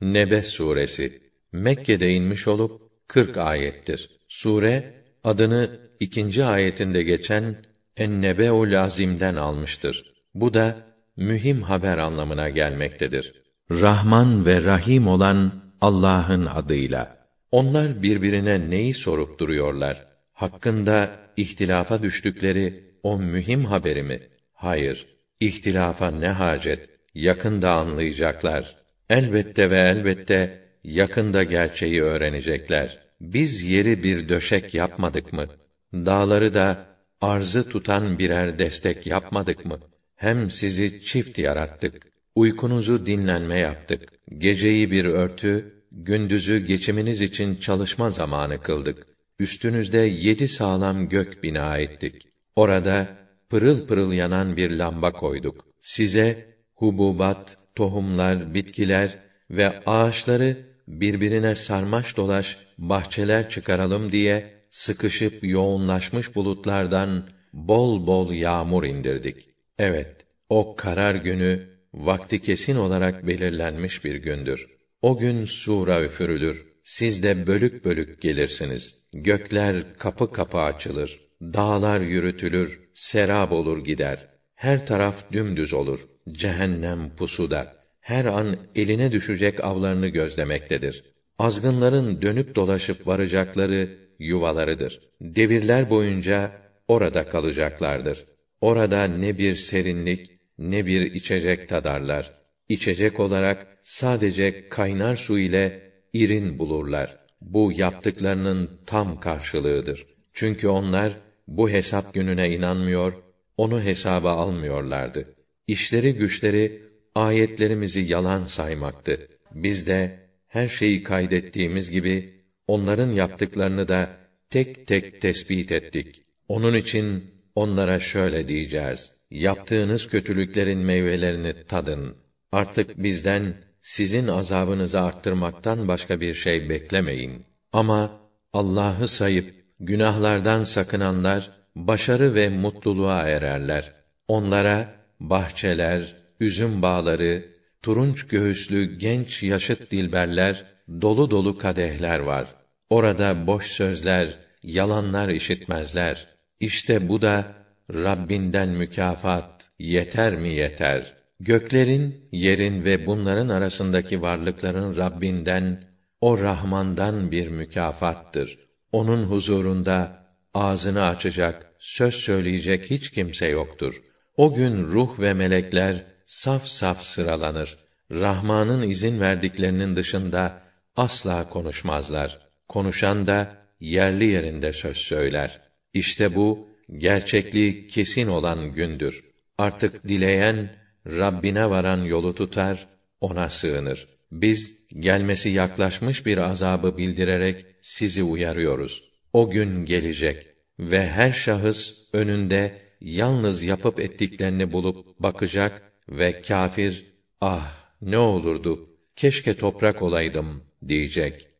Nebe suresi Mekke'de inmiş olup 40 ayettir. Sure adını ikinci ayetinde geçen En-Nebe'ul Azim'den almıştır. Bu da mühim haber anlamına gelmektedir. Rahman ve Rahim olan Allah'ın adıyla. Onlar birbirine neyi sorup duruyorlar? Hakkında ihtilafa düştükleri o mühim haberi mi? Hayır. İhtilafa ne hacet? Yakında anlayacaklar. Elbette ve elbette yakında gerçeği öğrenecekler. Biz yeri bir döşek yapmadık mı? Dağları da arzı tutan birer destek yapmadık mı? Hem sizi çift yarattık. Uykunuzu dinlenme yaptık. Geceyi bir örtü, gündüzü geçiminiz için çalışma zamanı kıldık. Üstünüzde yedi sağlam gök bina ettik. Orada pırıl pırıl yanan bir lamba koyduk. Size hububat, tohumlar, bitkiler ve ağaçları birbirine sarmaş dolaş bahçeler çıkaralım diye sıkışıp yoğunlaşmış bulutlardan bol bol yağmur indirdik. Evet, o karar günü vakti kesin olarak belirlenmiş bir gündür. O gün sura üfürülür. Siz de bölük bölük gelirsiniz. Gökler kapı kapı açılır. Dağlar yürütülür, serab olur gider. Her taraf dümdüz olur. Cehennem pusuda. Her an eline düşecek avlarını gözlemektedir. Azgınların dönüp dolaşıp varacakları yuvalarıdır. Devirler boyunca orada kalacaklardır. Orada ne bir serinlik ne bir içecek tadarlar. İçecek olarak sadece kaynar su ile irin bulurlar. Bu yaptıklarının tam karşılığıdır. Çünkü onlar bu hesap gününe inanmıyor, onu hesaba almıyorlardı. İşleri güçleri ayetlerimizi yalan saymaktı. Biz de her şeyi kaydettiğimiz gibi onların yaptıklarını da tek tek tespit ettik. Onun için onlara şöyle diyeceğiz: Yaptığınız kötülüklerin meyvelerini tadın. Artık bizden sizin azabınızı arttırmaktan başka bir şey beklemeyin. Ama Allah'ı sayıp günahlardan sakınanlar başarı ve mutluluğa ererler. Onlara bahçeler, üzüm bağları, turunç göğüslü genç yaşıt dilberler, dolu dolu kadehler var. Orada boş sözler, yalanlar işitmezler. İşte bu da Rabbinden mükafat yeter mi yeter? Göklerin, yerin ve bunların arasındaki varlıkların Rabbinden, o Rahmandan bir mükafattır. Onun huzurunda ağzını açacak, söz söyleyecek hiç kimse yoktur. O gün ruh ve melekler saf saf sıralanır. Rahman'ın izin verdiklerinin dışında asla konuşmazlar. Konuşan da yerli yerinde söz söyler. İşte bu gerçekliği kesin olan gündür. Artık dileyen Rabbine varan yolu tutar, ona sığınır. Biz gelmesi yaklaşmış bir azabı bildirerek sizi uyarıyoruz. O gün gelecek ve her şahıs önünde yalnız yapıp ettiklerini bulup bakacak ve kâfir ah ne olurdu keşke toprak olaydım diyecek.